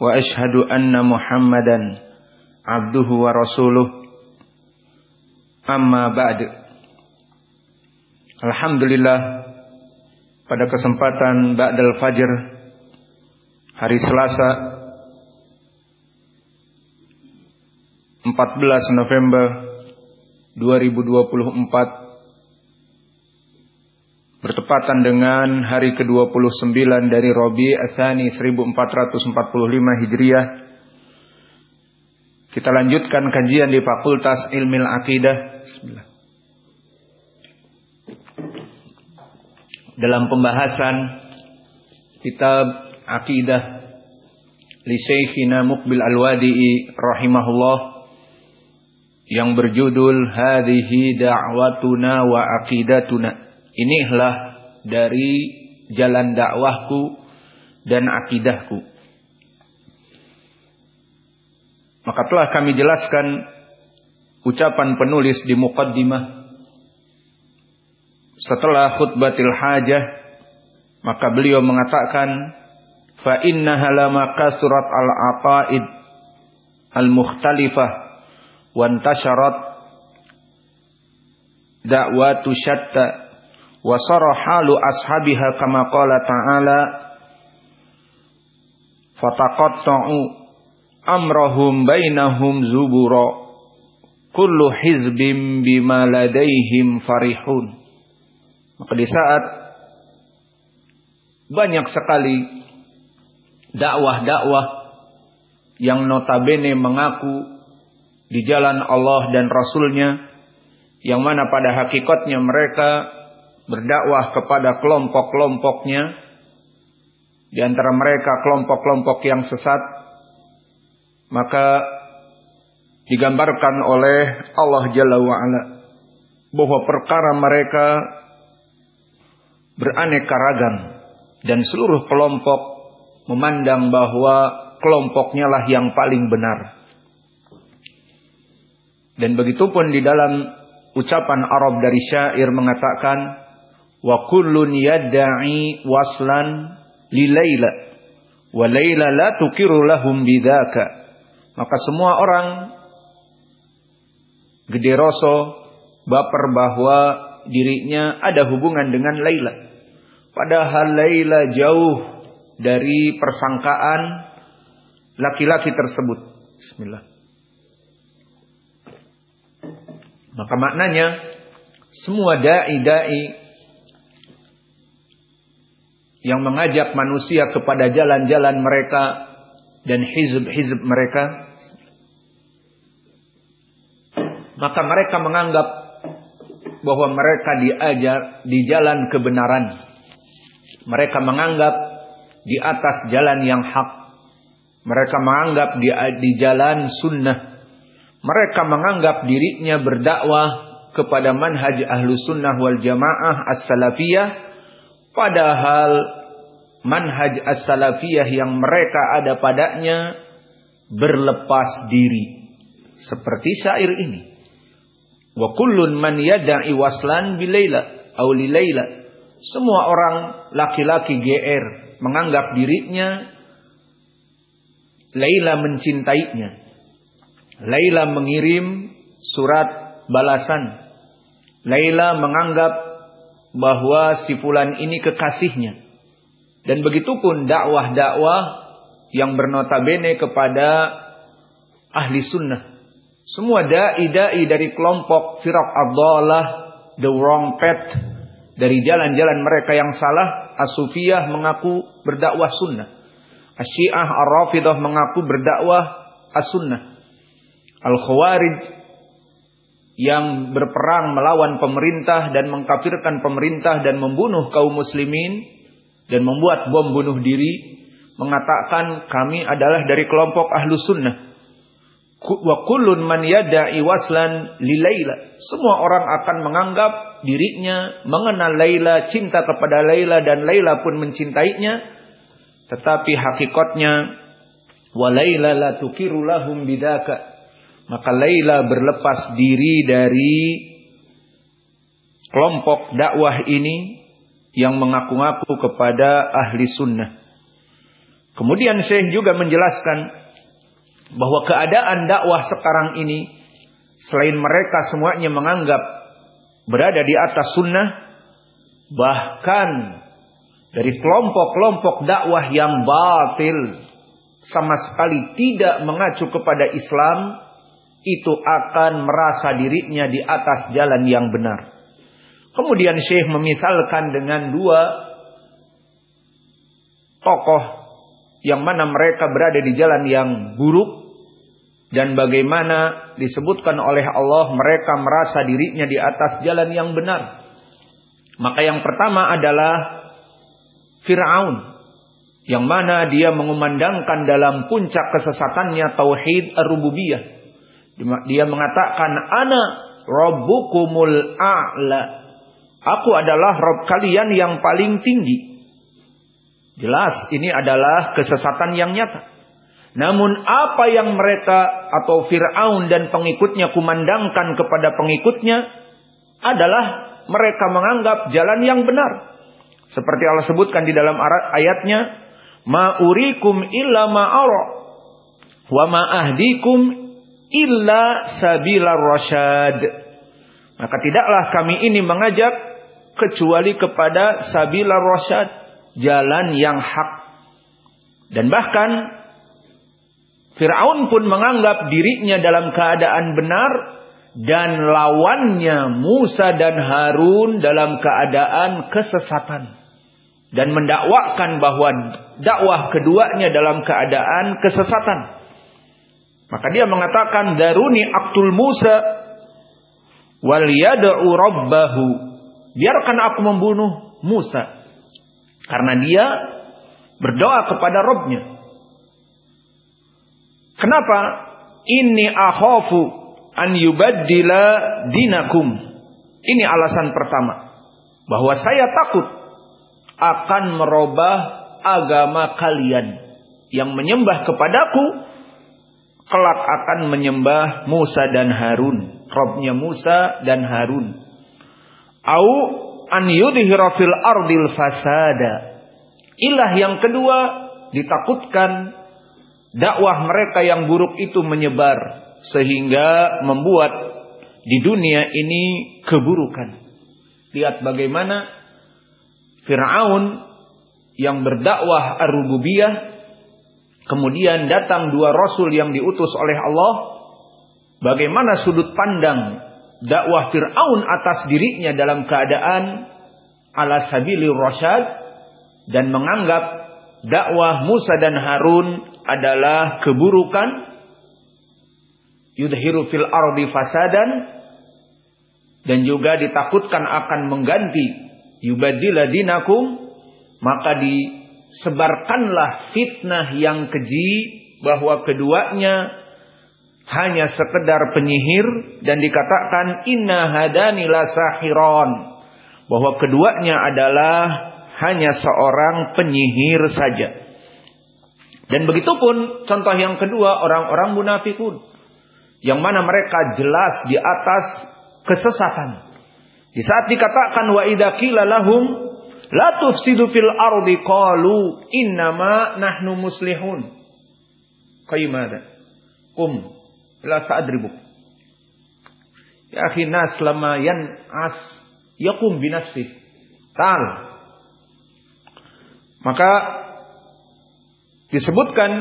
واشهد ان محمدا عبده ورسوله amma ba'd Alhamdulillah pada kesempatan ba'dal fajr hari Selasa 14 November 2024 bertepatan dengan hari ke-29 dari Robi Asani 1445 Hijriah. Kita lanjutkan kajian di Fakultas Ilmu Akidah. Dalam pembahasan kitab Akidah li Syekhina Muqbil Al-Wadi'i rahimahullah yang berjudul Hadhihi da'watuna wa aqidatuna Inilah dari jalan dakwahku dan akidahku. Maka telah kami jelaskan ucapan penulis di muqaddimah setelah khutbatil hajah maka beliau mengatakan fa innaha lama kasurat al aqaid al mukhtalifah wa intasharat da'watu syatta wa halu ashabiha kama qala ta'ala fataqatta'u amrahum bainahum zubura kullu hizbim bima ladaihim farihun. Maka di saat banyak sekali dakwah-dakwah yang notabene mengaku di jalan Allah dan Rasulnya yang mana pada hakikatnya mereka berdakwah kepada kelompok-kelompoknya di antara mereka kelompok-kelompok yang sesat maka digambarkan oleh Allah Jalla wa bahwa perkara mereka beraneka ragam dan seluruh kelompok memandang bahwa kelompoknya lah yang paling benar. Dan begitupun di dalam ucapan Arab dari syair mengatakan wa kullun yadda'i waslan li Laila. Wa Laila la tukiru lahum bidzaka maka semua orang gede roso baper bahwa dirinya ada hubungan dengan Laila. Padahal Laila jauh dari persangkaan laki-laki tersebut. Bismillah. Maka maknanya semua dai-dai yang mengajak manusia kepada jalan-jalan mereka dan hizb-hizb mereka maka mereka menganggap bahwa mereka diajar di jalan kebenaran. Mereka menganggap di atas jalan yang hak. Mereka menganggap di, di jalan sunnah. Mereka menganggap dirinya berdakwah kepada manhaj ahlu sunnah wal jamaah as-salafiyah padahal manhaj as-salafiyah yang mereka ada padanya berlepas diri. Seperti syair ini. Wa kullun man yad'i waslan bilaila lilaila. Semua orang laki-laki GR menganggap dirinya Laila mencintainya. Laila mengirim surat balasan. Laila menganggap bahwa si fulan ini kekasihnya dan begitu pun dakwah-dakwah yang bernotabene kepada ahli sunnah. Semua da'i-da'i dari kelompok firak abdallah, the wrong path, dari jalan-jalan mereka yang salah, as-sufiyah mengaku berdakwah sunnah. Asyiah ar-rafidah mengaku berdakwah as-sunnah. Al-khawarij yang berperang melawan pemerintah dan mengkafirkan pemerintah dan membunuh kaum muslimin dan membuat bom bunuh diri, mengatakan kami adalah dari kelompok ahlu sunnah. Wa kullun man yada'i waslan lilaila. Semua orang akan menganggap dirinya mengenal Laila, cinta kepada Laila dan Laila pun mencintainya. Tetapi hakikatnya wa Laila la tukiru lahum bidaka. Maka Laila berlepas diri dari kelompok dakwah ini yang mengaku-ngaku kepada ahli sunnah. Kemudian Syekh juga menjelaskan bahwa keadaan dakwah sekarang ini selain mereka semuanya menganggap berada di atas sunnah bahkan dari kelompok-kelompok dakwah yang batil sama sekali tidak mengacu kepada Islam itu akan merasa dirinya di atas jalan yang benar. Kemudian Syekh memisalkan dengan dua tokoh yang mana mereka berada di jalan yang buruk dan bagaimana disebutkan oleh Allah mereka merasa dirinya di atas jalan yang benar. Maka yang pertama adalah Fir'aun yang mana dia mengumandangkan dalam puncak kesesatannya tauhid ar-rububiyah. Dia mengatakan ana rabbukumul a'la. Aku adalah Rob kalian yang paling tinggi. Jelas ini adalah kesesatan yang nyata. Namun apa yang mereka atau Fir'aun dan pengikutnya kumandangkan kepada pengikutnya adalah mereka menganggap jalan yang benar. Seperti Allah sebutkan di dalam ayatnya, Ma'urikum illa ma'ara wa ma'ahdikum illa sabila rasyad. Maka tidaklah kami ini mengajak kecuali kepada sabila rasyad jalan yang hak. Dan bahkan Fir'aun pun menganggap dirinya dalam keadaan benar dan lawannya Musa dan Harun dalam keadaan kesesatan dan mendakwakan bahwa dakwah keduanya dalam keadaan kesesatan. Maka dia mengatakan daruni aktul Musa wal yad'u rabbahu. Biarkan aku membunuh Musa karena dia berdoa kepada Robnya. Kenapa? Ini akhafu an yubaddila dinakum. Ini alasan pertama. Bahwa saya takut akan merubah agama kalian. Yang menyembah kepadaku kelak akan menyembah Musa dan Harun. Robnya Musa dan Harun. Au an yudhira fil ardil fasada. Ilah yang kedua ditakutkan dakwah mereka yang buruk itu menyebar sehingga membuat di dunia ini keburukan. Lihat bagaimana Firaun yang berdakwah ar-rububiyah kemudian datang dua rasul yang diutus oleh Allah. Bagaimana sudut pandang dakwah Fir'aun atas dirinya dalam keadaan ala sabili rasyad dan menganggap dakwah Musa dan Harun adalah keburukan. Yudhiru fil ardi fasadan dan juga ditakutkan akan mengganti. Yubadila dinakum maka disebarkanlah fitnah yang keji bahwa keduanya hanya sekedar penyihir dan dikatakan inna hadani sahiron bahwa keduanya adalah hanya seorang penyihir saja. Dan begitu pun contoh yang kedua orang-orang munafikun yang mana mereka jelas di atas kesesatan. Di saat dikatakan wa idza qila lahum la tufsidu fil ardi qalu innama nahnu muslihun. Qaimada. Um la sa'adribuk. Ya akhi nas lama as yakum binafsi. Tal. Maka disebutkan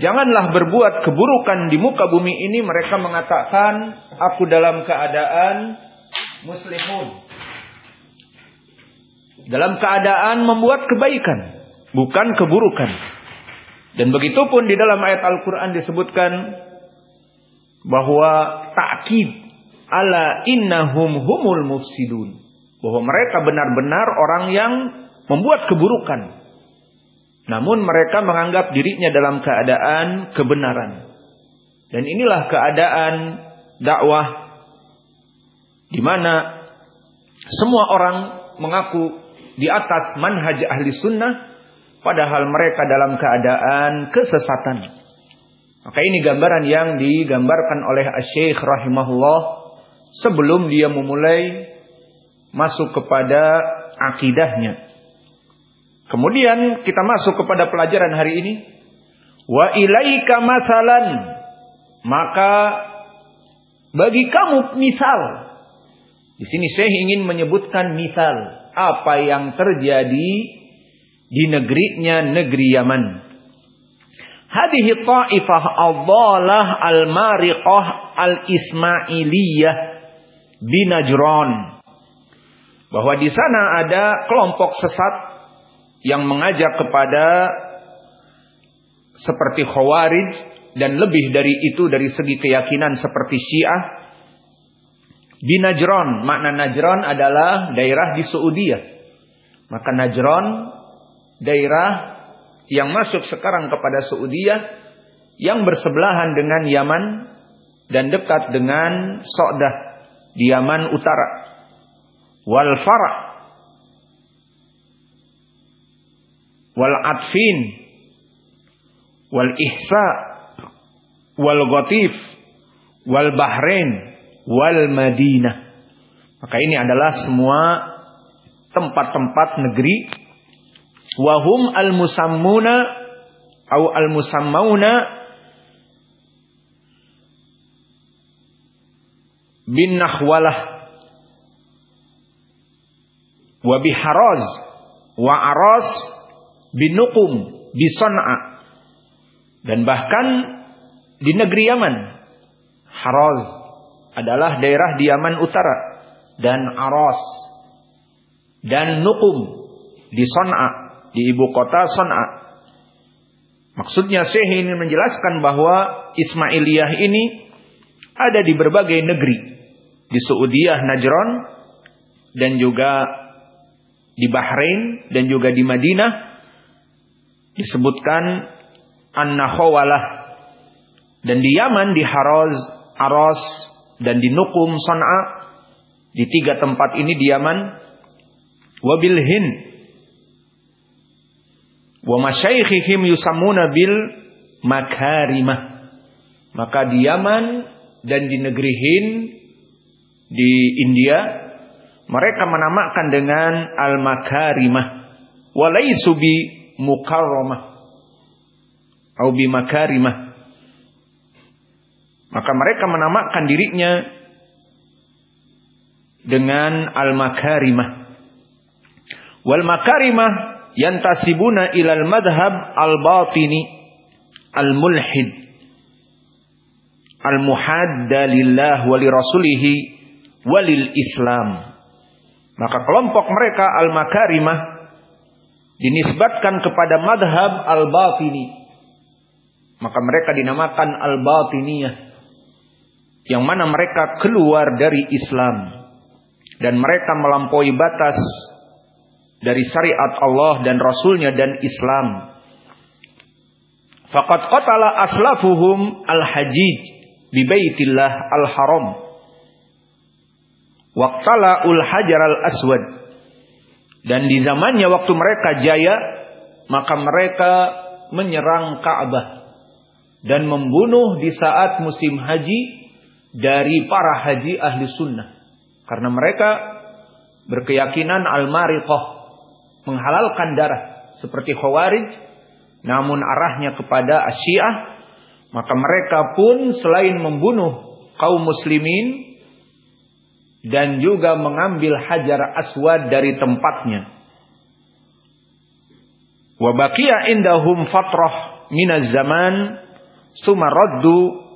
janganlah berbuat keburukan di muka bumi ini mereka mengatakan aku dalam keadaan muslihun. Dalam keadaan membuat kebaikan, bukan keburukan. Dan begitu pun di dalam ayat Al-Qur'an disebutkan bahwa takkid ala innahum humul mufsidun bahwa mereka benar-benar orang yang membuat keburukan Namun mereka menganggap dirinya dalam keadaan kebenaran. Dan inilah keadaan dakwah di mana semua orang mengaku di atas manhaj ahli sunnah padahal mereka dalam keadaan kesesatan. Maka ini gambaran yang digambarkan oleh Syekh rahimahullah sebelum dia memulai masuk kepada akidahnya. Kemudian kita masuk kepada pelajaran hari ini. Wa ilaika masalan. Maka bagi kamu misal. Di sini saya ingin menyebutkan misal apa yang terjadi di negerinya negeri Yaman. Hadihi ta'ifah al al-mariqah al-ismailiyah. Bahwa di sana ada kelompok sesat yang mengajak kepada seperti Khawarij dan lebih dari itu dari segi keyakinan seperti Syiah di Najran. Makna Najran adalah daerah di Saudi. Maka Najran daerah yang masuk sekarang kepada Saudi yang bersebelahan dengan Yaman dan dekat dengan Saudah di Yaman Utara. Wal Farah wal atfin wal ihsa wal ghatif wal bahrain wal madinah. Maka ini adalah semua tempat-tempat negeri. Wahum al musammuna au al musammauna bin nahwalah wa biharaz wa aras binukum bison'a dan bahkan di negeri Yaman Haraz adalah daerah di Yaman Utara dan Aras dan Nukum di Son'a di ibu kota Son'a. Maksudnya Syekh ini menjelaskan bahwa Ismailiyah ini ada di berbagai negeri di Saudiah Najran dan juga di Bahrain dan juga di Madinah. Disebutkan An-Nahawalah dan di Yaman di Haraz, Aras dan di Nukum, Son'a di tiga tempat ini di Yaman wabil Hind. Wa masyaikhihim yusammuna bil makarimah. Maka di Yaman dan di negeri Hind di India mereka menamakan dengan al-makarimah. Walaisu bi mukarramah. Atau bimakarimah maka mereka menamakan dirinya dengan al-makarimah wal makarimah yantasibuna ilal madhab al-batini al-mulhid al-muhadda lillah wa rasulih walil islam maka kelompok mereka al-makarimah dinisbatkan kepada madhab al-batini. Maka mereka dinamakan al-batiniyah. Yang mana mereka keluar dari Islam. Dan mereka melampaui batas dari syariat Allah dan Rasulnya dan Islam. Fakat qatala aslafuhum al-hajij bi baitillah al-haram. Waqtala ul hajar al-aswad dan di zamannya waktu mereka jaya, maka mereka menyerang Ka'bah dan membunuh di saat musim haji dari para haji ahli sunnah. Karena mereka berkeyakinan al-mariqah menghalalkan darah seperti khawarij namun arahnya kepada asyiah maka mereka pun selain membunuh kaum muslimin dan juga mengambil hajar aswad dari tempatnya. Wa baqiya indahum fatrah minaz zaman sumaraddu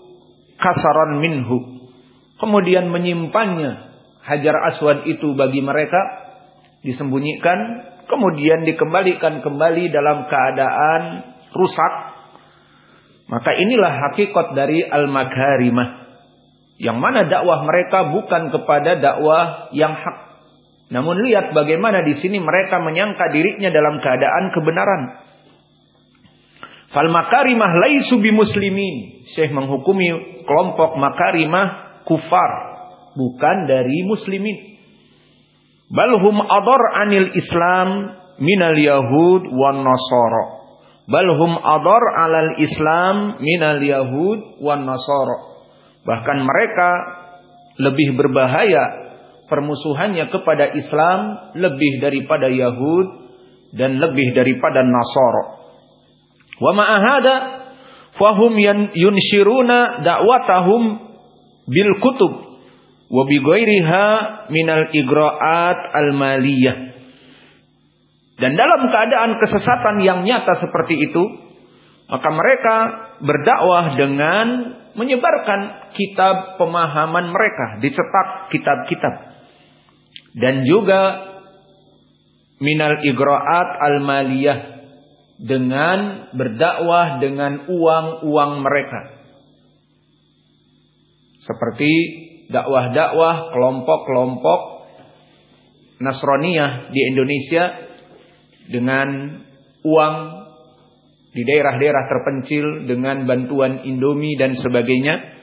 kasaran minhu. Kemudian menyimpannya hajar aswad itu bagi mereka disembunyikan kemudian dikembalikan kembali dalam keadaan rusak. Maka inilah hakikat dari al-magharimah. Yang mana dakwah mereka bukan kepada dakwah yang hak. Namun lihat bagaimana di sini mereka menyangka dirinya dalam keadaan kebenaran. Fal makarimah laisu muslimin. Syekh menghukumi kelompok makarimah kufar, bukan dari muslimin. Balhum ador anil Islam minal Yahud wan Nasara. Balhum ador alal Islam minal Yahud wan Nasara. Bahkan mereka lebih berbahaya permusuhannya kepada Islam lebih daripada Yahud dan lebih daripada Nasara. Wa ma'ahada fahum yunshiruna da'watahum bil kutub wa bi ghairiha minal igra'at al maliyah. Dan dalam keadaan kesesatan yang nyata seperti itu, maka mereka berdakwah dengan menyebarkan kitab pemahaman mereka, dicetak kitab-kitab. Dan juga minal igra'at al maliyah dengan berdakwah dengan uang-uang mereka. Seperti dakwah-dakwah kelompok-kelompok Nasraniyah di Indonesia dengan uang di daerah-daerah terpencil dengan bantuan Indomie dan sebagainya